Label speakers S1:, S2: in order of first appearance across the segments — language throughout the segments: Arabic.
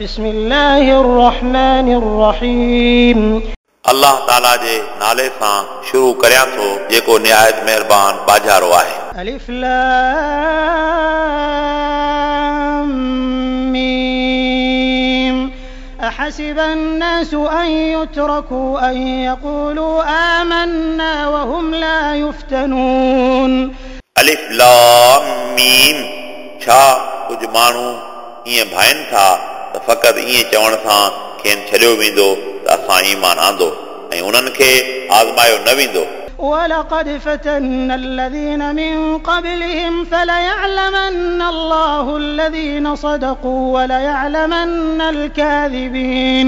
S1: بسم الله الرحمن الرحيم.
S2: الله تعالى جي نالي سان شروع ڪريان ٿو جيڪو نهايت مهربان ٻاجهارو آهي
S1: الف لام ميم احسب الناس ان يتركوا ان يقولوا آمنا وهم لا يفتنون
S2: الف لام ميم چھا کچھ ماڻهو ائين ڀائن ٿا त फ़क़ति ईअं चवण सां खेनि छॾियो वेंदो त असां ईमान आंदो ऐं उन्हनि खे आज़मायो न वेंदो
S1: ولقد فتنا الذين من قبلهم فليعلمن الله الذين صدقوا وليعلمن الكاذبين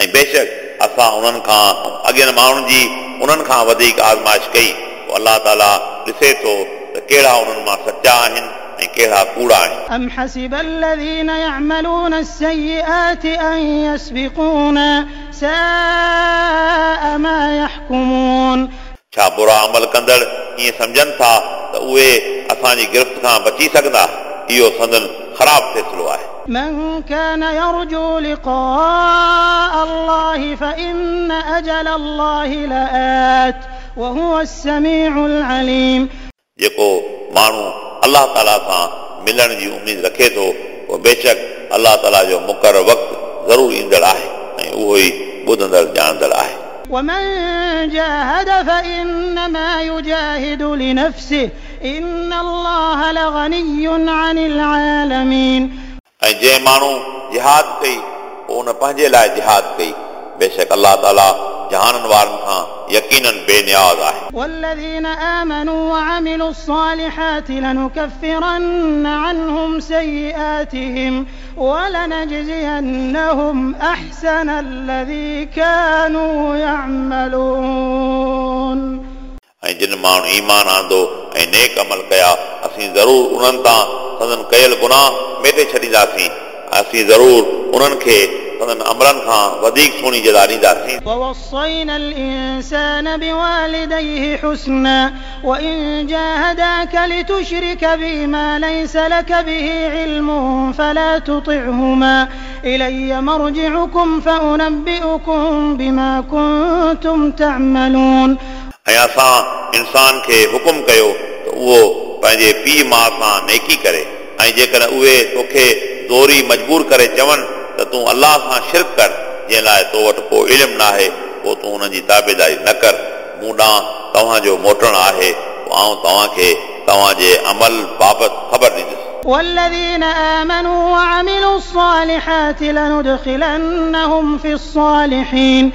S2: ऐं बेशक असां उन्हनि खां अॻियनि माण्हुनि जी उन्हनि खां वधीक आज़माइश कई पोइ अलाह ताला ॾिसे थो त कहिड़ा उन्हनि मां सचा आहिनि ऐं कहिड़ा कूड़ा आहिनि
S1: أم حسب الذين يعملون السيئات أن يسبقونا ساء ما يحكمون
S2: छा बुरा अमल कंदड़ ईअं सम्झनि था त उहे असांजी गिरफ़्त खां बची सघंदा इहो संदन ख़राब फ़ैसिलो आहे
S1: من كان يرجو لقاء الله فإن أجل الله لآت وهو السميع العليم
S2: जेको माण्हू अलाह ताला सां मिलण जी उमेद रखे थो उहो बेशक अलाह ताला जो मुक़ररु वक़्तु ज़रूरु ईंदड़ आहे ऐं उहो ई ॿुधंदड़ ॼाणंदड़ आहे
S1: ومن جاهد فإنما يجاهد لنفسه إن الله لغني عن العالمين
S2: ऐं जंहिं माण्हू जिहाद कई पोइ उन पंहिंजे लाइ जिहाद कई बेशक अलाह ताला जहाननि वारनि खां यकीनन बेनियाज़ आहे
S1: والذين آمنوا وعملوا الصالحات لنكفرن عنهم سيئاتهم ولنجزينهم أحسن الذي كانوا يعملون
S2: ऐं जिन माण्हू ईमान आंदो ऐं नेक अमल कया असीं ज़रूरु उन्हनि तां संदन कयल गुनाह मेटे छॾींदासीं असीं ज़रूरु उन्हनि खे संदन अमलनि खां वधीक सुहिणी जज़ा ॾींदासीं
S1: ووصينا الإنسان بوالديه حسنا وإن جاهداك لتشرك بي ما ليس لك به علم فلا تطعهما إلي مرجعكم فأنبئكم بما كنتم تعملون
S2: ऐं असां इंसान खे हुकुम कयो त उहो पंहिंजे पीउ माउ सां नेकी करे ऐं जेकॾहिं उहे तोखे ज़ोरी मजबूर करे चवनि त तूं अलाह सां शिरक कर जंहिं लाइ तो वटि को इल्मु न आहे पोइ तूं हुननि जी ताबेदारी न कर मूं ॾांहुं तव्हांजो मोटणु आहे पोइ आउं तव्हांखे तव्हांजे अमल बाबति ख़बर ॾींदुसि
S1: والذين آمنوا وعملوا الصالحات لندخلنهم في الصالحين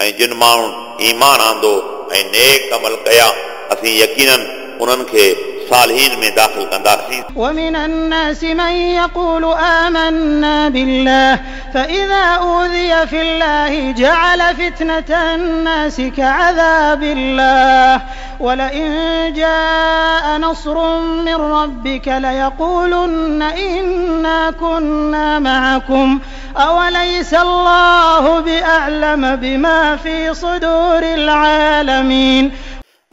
S2: ऐं जिन माण्हू ईमान आंदो ऐं नेक अमल कया असीं यकीनन उन्हनि खे صالحین میں داخل کنداسی
S1: ومن الناس من يقول آمنا بالله فإذا أوذي في الله جعل فتنة الناس كعذاب الله. ولئن جاء نصر من ربك ليقولن إنا كنا معكم. أوليس الله بأعلم بما في صدور العالمين؟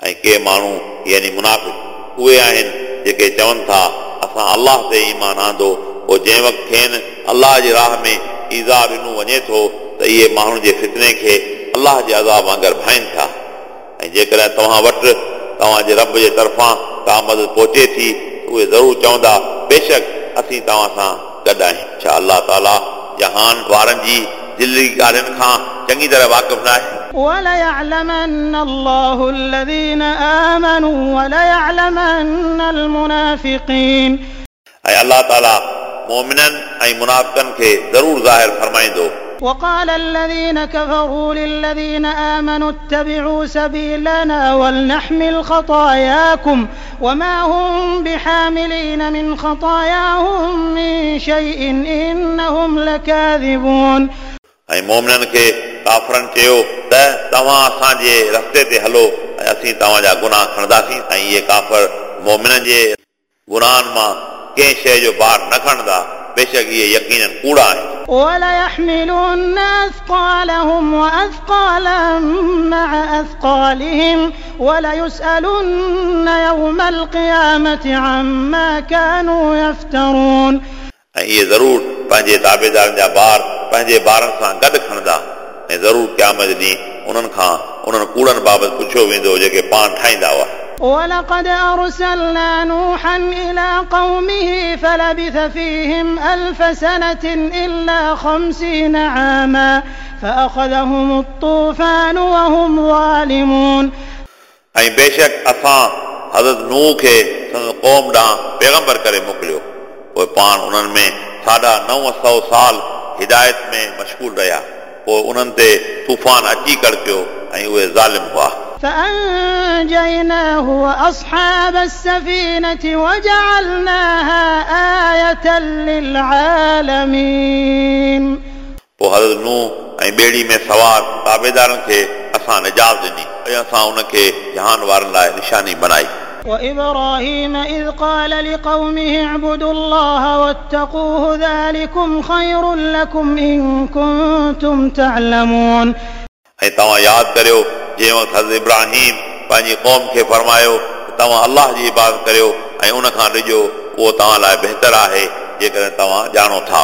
S2: أي كي مانو يعني منافق उहे आहिनि जेके चवनि था असां अलाह ते ईमान आंदो पोइ जंहिं वक़्तु खेनि अलाह जे राह में ईज़ा ॾिनो वञे थो त इहे माण्हुनि जे फितने खे अलाह जे अज़ाब वांगुरु भाइनि था ऐं जेकॾहिं तव्हां वटि तव्हांजे रब जे तरफ़ां का मदद पहुचे थी उहे ज़रूरु चवंदा बेशक असीं तव्हां सां गॾु आहियूं छा अलाह ताला जहान वारनि जी दिली ॻाल्हियुनि खां चङी तरह वाक़िफ़ न आहे
S1: وليعلمن الله الذين آمنوا وليعلمن المنافقين.
S2: أي الله تعالى مؤمنن أي منافقن کے ضرور ظاہر فرمائیں دو
S1: وقال الذين كفروا للذين آمنوا اتبعوا سبيلنا ولنحمل خطاياكم وما هم بحاملين من خطاياهم من شيء إنهم لكاذبون.
S2: أي مؤمناً كي काफ़रनि चयो त तव्हां असांजे रस्ते ते हलो ऐं असीं तव्हांजा गुनाह खणंदासीं ऐं इहे काफ़र मोमिननि जे गुनाहनि मां कंहिं शइ जो भार न खणंदा बेशक इहे यकीननि कूड़ा आहिनि
S1: وليحملن أثقالهم وأثقالا مع أثقالهم وليسألن يوم القيامة عما كانوا يفترون
S2: ऐं इहे ज़रूरु पंहिंजे ताबेदारनि जा ॿार पंहिंजे ॿारनि सां गॾु खणंदा ऐं ज़रूरु क़यामत ॾींहुं उन्हनि खां उन्हनि कूड़नि बाबति पुछियो वेंदो जेके पाण ठाहींदा हुआ
S1: ولقد أرسلنا نوحا إلى قومه فلبث فيهم ألف سنة إلا خمسين عاما فأخذهم الطوفان وهم ظالمون
S2: ऐं बेशक असां हज़रत नूह खे संदसि क़ौम ॾांहुं पैगम्बर करे मोकिलियो पोइ पाण उन्हनि में साढा नव सौ साल हिदायत में मशगूल रहिया पोइ उन्हनि ते तूफ़ान अची कड़कियो ऐं उहे ज़ालिम हुआ
S1: فأنجيناه وأصحاب السفينة وجعلناها آية للعالمين
S2: पोइ हज़रत नूह ऐं ॿेड़ी में सवार ताबेदारनि खे असां निजात ॾिनी ऐं असां उनखे जहान वारनि लाइ निशानी बनाई
S1: وإبراهيم إذ قال لقومه اعبدوا الله واتقوه ذلكم خير لكم إن كنتم تعلمون
S2: ऐं तव्हां यादि करियो जंहिं वक़्तु हज़रत इब्राहिम पंहिंजी क़ौम खे फरमायो तव्हां अलाह जी इबादत करियो ऐं उन खां ॾिजो उहो तव्हां लाइ बहितर आहे जेकॾहिं तव्हां ॼाणो था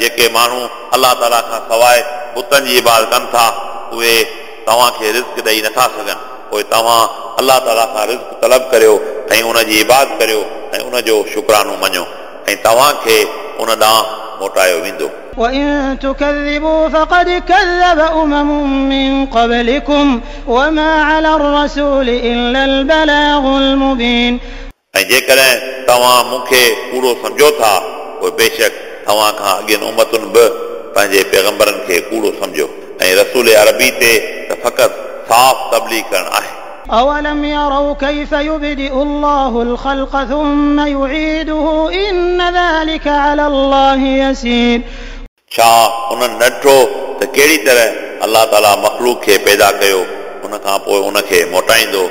S2: जेके माण्हू अलाह ताला खां सवाइ बुतनि जी इबाद कनि था उहे तव्हांखे रिस्क ॾेई नथा सघनि पोइ तव्हां अलाह ताला खां रिस्क तलब करियो ऐं उन जी इबाद करियो ऐं उनजो शुक्रानो मञो ऐं तव्हांखे उन ॾांहुं मोटायो वेंदो
S1: وإن تكذبوا فقد كذب أمم من قبلكم وما على الرسول إلا البلاغ المبين
S2: ऐं जेकॾहिं तव्हां मूंखे कूड़ो सम्झो था पोइ बेशक तव्हां खां अॻियनि उमतुनि बि पंहिंजे पैगम्बरनि खे कूड़ो सम्झो ऐं रसूल अरबी ते त फ़क़ति साफ़ तबलीग करणु आहे
S1: أولم يروا كيف يبدئ الله الخلق ثم يعيده إن ذلك على الله يسير
S2: छा उन्हनि न ॾिठो त कहिड़ी तरह अलाह ताला मखलूक खे पैदा कयो उन खां पोइ उनखे मोटाईंदो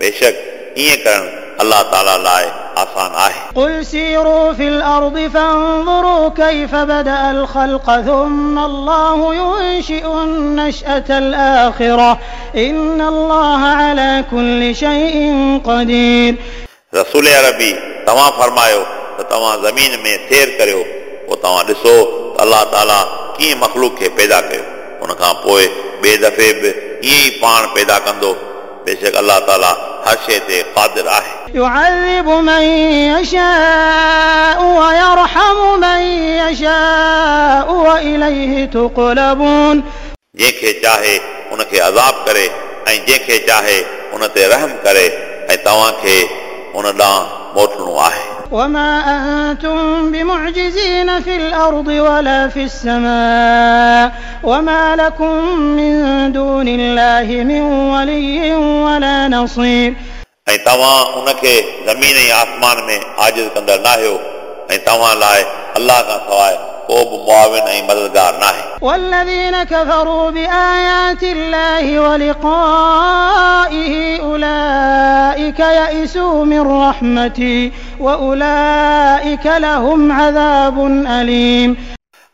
S2: बेशक ईअं करणु अलाह ताला लाइ आसान आहे
S1: قل سيروا في الأرض فانظروا كيف بدأ الخلق ثم الله ينشئ النشأة الآخرة إن الله على كل شيء قدير
S2: रसूल अरबी तव्हां फरमायो त तव्हां ज़मीन में सैर करियो पोइ तव्हां ॾिसो त अलाह ताला कीअं मखलूक खे पैदा कयो उन खां पोइ ॿिए दफ़े बि ईअं ई पाण पैदा कंदो बेशक अलाह ताला हर शइ ते क़ादिर आहे
S1: يعذب من يشاء ويرحم من يشاء وإليه تقلبون
S2: जंहिंखे चाहे उनखे अज़ाब करे ऐं जंहिंखे चाहे उन ते रहम करे ऐं तव्हांखे उन ॾांहुं मोटणो आहे
S1: وما أنتم بمعجزين في الأرض ولا في السماء وما لكم من دون الله من ولي ولا نصير
S2: ऐं तव्हां उनखे ज़मीन ऐं आसमान में आजिज़ कंदड़ न आहियो ऐं तव्हां लाइ अलाह खां सवाइ को बि मुआविन ऐं मददगार न आहे
S1: والذين كفروا بآيات الله ولقائه أولئك يئسوا من رحمتي وأولئك لهم عذاب أليم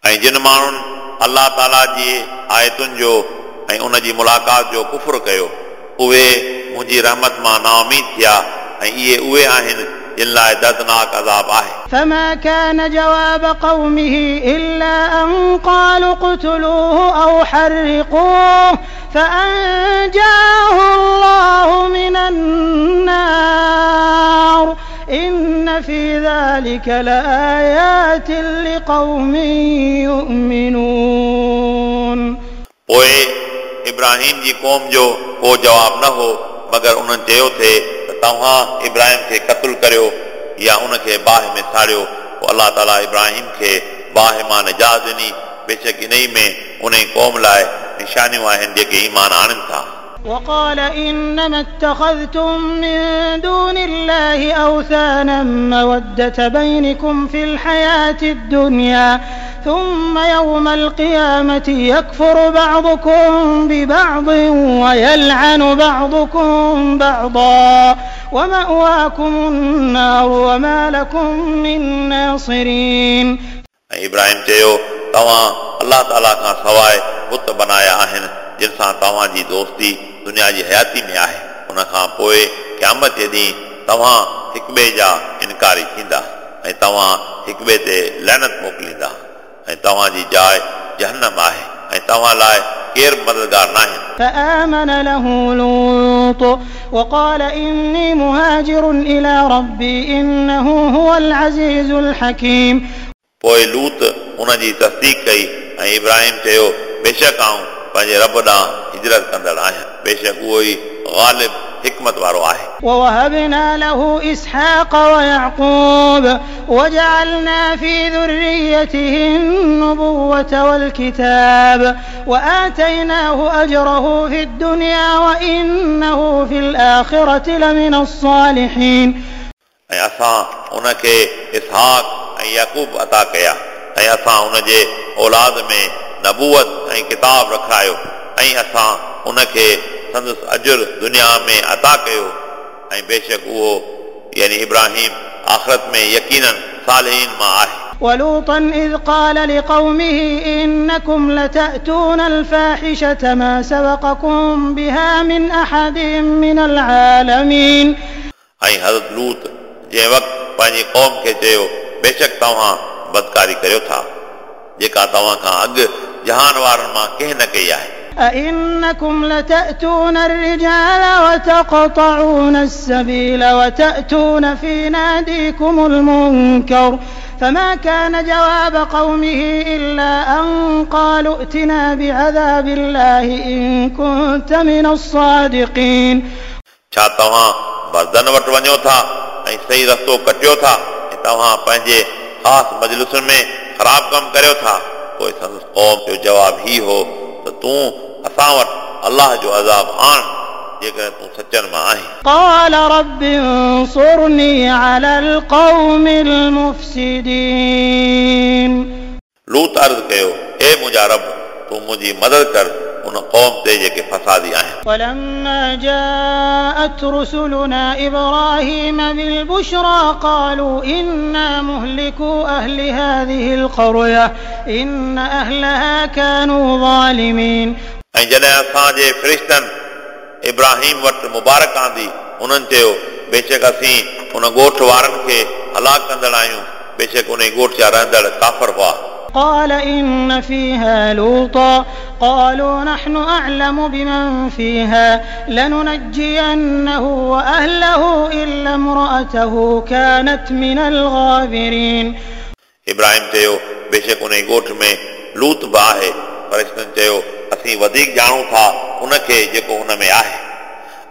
S2: ऐं जिन माण्हुनि अलाह ताला जी आयतुनि जो ऐं उन जी मुलाक़ात जो कुफुर कयो उहे मुंहिंजी रहमत मां नाउमीद थिया ऐं इहे उहे आहिनि जिन लाइ दर्दनाक अज़ाब आहे
S1: فما كان جواب قومه إلا أن قالوا اقتلوه أو حرقوه فأنجاه الله من النار إن في ذلك لآيات لقوم يؤمنون
S2: पोइ इब्राहिम जी क़ौम जो को जवाबु न हो मगर उन्हनि चयो थे त तव्हां इब्राहिम खे क़तलु करियो या उनखे बाहि में साड़ियो पोइ अलाह ताला इब्राहिम खे बाहि मां निजात ॾिनी बेशक इन ई में उन क़ौम लाइ निशानियूं आहिनि जेके ईमान आणनि था
S1: وقال إنما اتخذتم من دون الله أوثانا مودة بينكم في الحياة الدنيا ثم يوم القيامة يكفر بعضكم ببعض ويلعن بعضكم بعضا. ومأواكم النار وما لكم من ناصرين.
S2: إبراهيم چيو توهان الله تعالى کان سواءِ بت بنايا آهن جن سان توهان جي دوستي دنيا جي حياتي ۾ آهي ان کان پوءِ قيامت جي ڏينهن توهان هڪ ٻئي جا انڪاري ٿيندا ۽ توهان هڪ ٻئي تي لعنت موڪليندا ۽ توهان جي جاءِ جهنم آهي ۽ توهان لاءِ केर मददगार नाहे
S1: فآمن له لوط وقال إني مهاجر إلى ربي إنه هو العزيز الحكيم
S2: पोइ लूत उन जी तस्दीक कई ऐं इब्राहिम चयो बेशक आऊं पंहिंजे रब ॾांहुं हिजरत कंदड़ आहियां बेशक उहो ई ग़ालिब حكمت وارو آهي
S1: ووهبنا له إسحاق ويعقوب وجعلنا في ذريته النبوة والكتاب وآتيناه أجره في الدنيا وإنه في الآخرة لمن الصالحين
S2: ऐं असां उनखे इसहाक ऐं यकूब अता कया ऐं असां उन जे औलाद में नबूअत ऐं किताब रखायो ऐं असां उनखे संदसि अजुर दुनिया में अता कयो ऐं बेशक उहो यानी इब्राहिम आख़िरत में यकीनन सालहीन मां आहे
S1: ولوطا إذ قال لقومه إنكم لتأتون الفاحشة ما سبقكم بها من أحد من العالمين
S2: ऐं हज़रत लूत जंहिं वक़्तु पंहिंजी क़ौम खे चयो बेशक तव्हां बदकारी करियो था जेका तव्हां खां अॻु जहान वारनि मां कंहिं न कई आहे
S1: أئنكم لتأتون الرجال وتقطعون السبيل وتأتون في ناديكم المنكر فما كان جواب قومه إلا أن قالوا ائتنا بعذاب الله إن كنت من الصادقين
S2: छा तव्हां मर्दनि वटि वञो था ऐं सही रस्तो कटियो था ऐं तव्हां पंहिंजे ख़ासि मजलिसुनि में خراب کم کريو تھا کوئی سندس قوم جو جواب ہی ہو تو توں اساں اللہ جو عذاب آن جيڪڏهن تون سچن میں آهين
S1: قال رب انصرنی علی القوم المفسدین۔
S2: لوت عرض کہو اے مجھا رب تو مجھے مدد کر۔ उन क़ौम ते जेके फसादी आहिनि
S1: ولما جاءت رسلنا إبراهيم بالبشرى قالوا إنا مهلكو أهل هذه القرية إن أهلها كانوا ظالمين
S2: ऐं जॾहिं असांजे फ़रिश्तनि इब्राहिम वटि मुबारक आंदी उन्हनि चयो बेशक असीं उन ॻोठ वारनि खे हलाक कंदड़ आहियूं बेशक उन ॻोठ जा रहंदड़ काफ़र हुआ
S1: قال إن فيها لوطا قالوا نحن أعلم بمن فيها لننجينه وأهله إلا امرأته كانت من الغابرين
S2: इब्राहिम चयो बेशक उन ॻोठ में लूत बि आहे फ़रिश्तनि चयो असीं वधीक ॼाणूं था उनखे जेको उन में आहे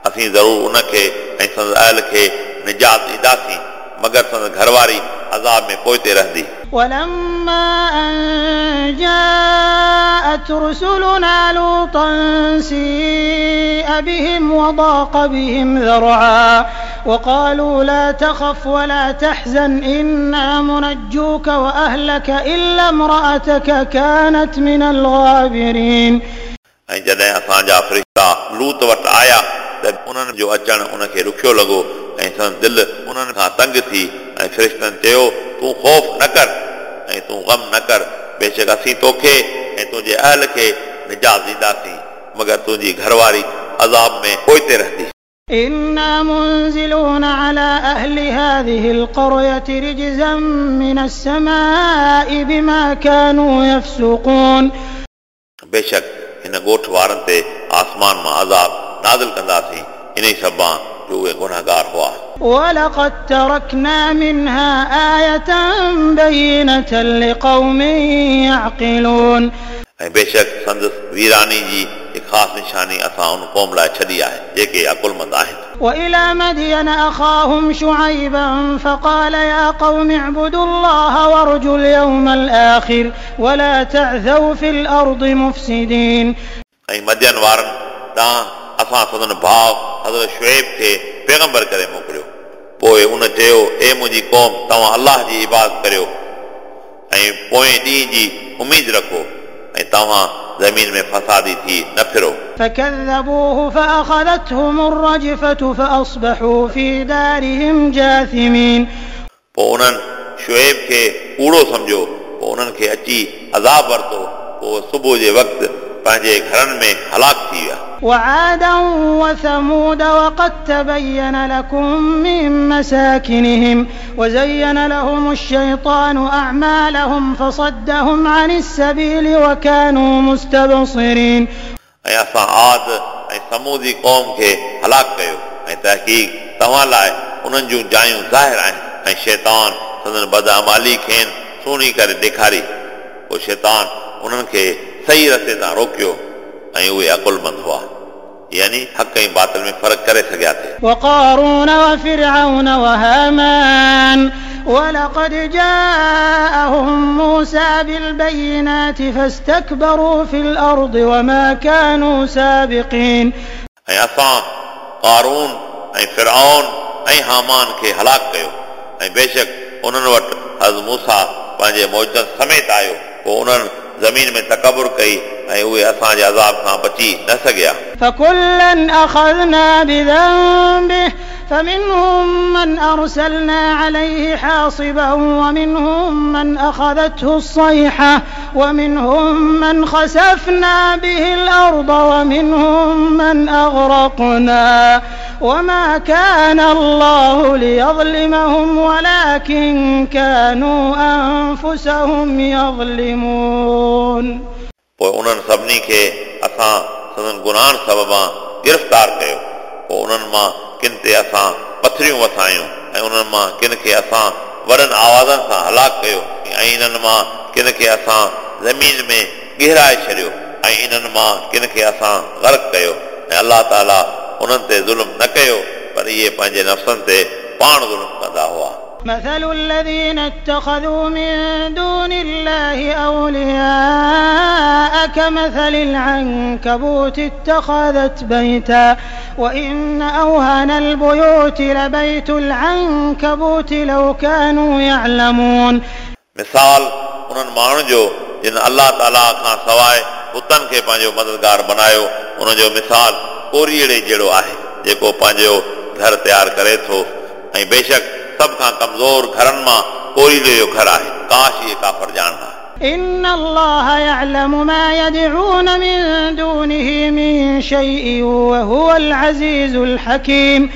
S2: असीं ज़रूरु उनखे ऐं संदसि अहल खे निजात ॾींदासीं मगर संदसि घरवारी अज़ाब में पोइते रहंदी
S1: ولما أن جاءت رسلنا لوطا سيء بهم وضاق بهم ذرعا وقالوا لا تخف ولا تحزن إنا منجوك وأهلك إلا امرأتك كانت من الغابرين
S2: ऐं जॾहिं असांजा फ़रिश्ता लूत वटि आया त उन्हनि जो अचणु उनखे ॾुखियो लॻो ऐं संदसि दिलि उन्हनि खां तंग थी ऐं फ़रिश्तनि चयो तूं ख़ौफ़ न कर ऐं तूं ग़म न कर बेशक असीं तोखे ऐं तुंहिंजे अहल खे निजात ॾींदासीं मगर तुंहिंजी घरवारी अज़ाब में पोइते रहंदी
S1: إنا منزلون على أهل هذه القرية رجزا من السماء بما كانوا يفسقون
S2: बेशक हिन ॻोठ वारनि ते आसमान मां अज़ाब नाज़िल कंदासीं इन ई सभां जो उहे गुनाहगार हुआ
S1: ولقد تركنا منها آية بينة لقوم يعقلون
S2: ऐं बेशक संदसि वीरानी जी हिकु ख़ासि निशानी असां उन क़ौम लाइ छॾी आहे जेके अकुलमंद आहिनि
S1: وإلى مدين أخاهم شعيبا فقال يا قوم اعبدوا الله وارجوا اليوم الآخر ولا تعثوا في الأرض مفسدين
S2: ऐं मदियन वारनि ॾांहुं असां संदन भाउ हज़रत शुएब खे पैगंबर करे मोकिलियो पोइ उन चयो ए मुंहिंजी क़ौम तव्हां अलाह जी इबादत करियो ऐं पोएं ॾींहं जी उमेद रखो ऐं तव्हां ज़मीन में फसादी थी न फिरो
S1: فكذبوه فأخذتهم الرجفة فأصبحوا في دارهم جاثمين
S2: पोइ उन्हनि शुएब खे कूड़ो सम्झो पोइ उन्हनि खे अची अज़ाब वरितो पोइ सुबुह जे वक़्तु पंहिंजे घरनि में हलाक थी विया
S1: وعادا وثمود وقد تبين لكم من مساكنهم وزين لهم الشيطان أعمالهم فصدهم عن السبيل وكانوا مستبصرين
S2: ऐं असां आद ऐं समूदी क़ौम खे हलाक कयो ऐं तहक़ीक़ तव्हां लाइ उन्हनि जूं जायूं ज़ाहिर आहिनि ऐं शैतान संदन बदअमाली खेनि सुहिणी करे ॾेखारी पोइ शैतान उन्हनि खे सही रस्ते तां रोकियो ऐं उहे अकुलमंद हुआ यानी हक़ ऐं बातिल में फ़र्क़ु करे सघिया थे
S1: وقارون وفرعون وهامان ولقد جاءهم موسى بالبينات فاستكبروا في الأرض وما كانوا سابقين
S2: ऐं असां कारून ऐं फिरआन ऐं हामान खे हलाक कयो ऐं बेशक उन्हनि वटि हज़ मूसा पंहिंजे मौजनि समेत आयो पोइ उन्हनि ज़मीन में तकबुर कई ऐं उहे असांजे अज़ाब खां बची न सघिया
S1: فكلا أخذنا بذنبه فمنهم من أرسلنا عليه حاصبا ومنهم من أخذته الصيحة ومنهم من خسفنا به الأرض ومنهم من أغرقنا وما كان الله ليظلمهم ولكن كانوا أنفسهم يظلمون
S2: पोइ उन्हनि सभिनी खे असां संदन गुनाहनि सबबां गिरफ़्तार कयो पोइ उन्हनि मां ڪن تي اسان پٿريون وسايون ۽ انهن مان ڪن کي اسان وڏن آوازن سان هلاڪ ڪيو ۽ انهن مان ڪن کي اسان زمين ۾ گهرائي ڇڏيو ۽ انهن مان ڪن کي اسان غرق ڪيو. ۽ الله تعاليٰ انهن تي ظلم نه ڪيو پر اهي پنهنجي نفسن تي پاڻ ظلم ڪندا هئا
S1: مَثَلُ الَّذِينَ اتَّخَذُوا مِن دُونِ اللَّهِ أَوْلِيَاءَ كَمَثَلِ الْعَنكَبُوتِ اتَّخَذَتْ بَيْتًا وَإِنَّ أَوْهَنَ الْبُيُوتِ لَبَيْتُ الْعَنكَبُوتِ لَوْ كَانُوا يَعْلَمُونَ.
S2: مثال انهن ماڻهن جو جن الله تعالی کان سوائے بتن کے پنهنجو مددگار بنايو ان جو مثال ڪوريڙي جهڙو آهي جيڪو پنهنجو گهر تيار ڪري ٿو ۽ بيشڪ बेशक सभ खां कमज़ोर घरनि मां कोरीले जो घर आहे काश इहे काफ़र ॼाण हा
S1: إن الله يعلم ما يدعون من دونه من شيء وهو العزيز الحكيم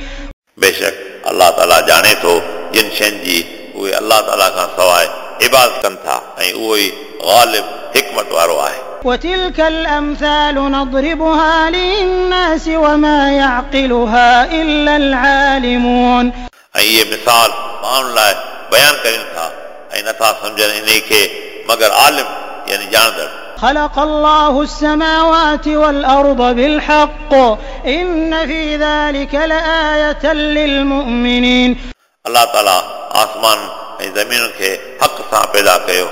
S2: बेशक अलाह ताला ॼाणे थो जिन शयुनि जी उहे अलाह ताला खां सवाइ इबादत कनि था ऐं उहो ई ग़ालिब हिकमत वारो आहे
S1: وتلك الأمثال نضربها للناس وما يعقلها إلا العالمون
S2: ऐं इहे मिसाल माण्हुनि लाइ बयानु कयूं था ऐं नथा सम्झनि इन खे मगर आलिम यानी ॼाणंदड़
S1: خلق الله السماوات والأرض بالحق إن في ذلك لآية للمؤمنين
S2: अलाह ताला आसमान ऐं ज़मीन खे हक़ सां पैदा कयो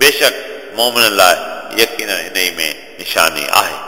S2: बेशक मोमिन लाइ यकीन इन में निशानी आहे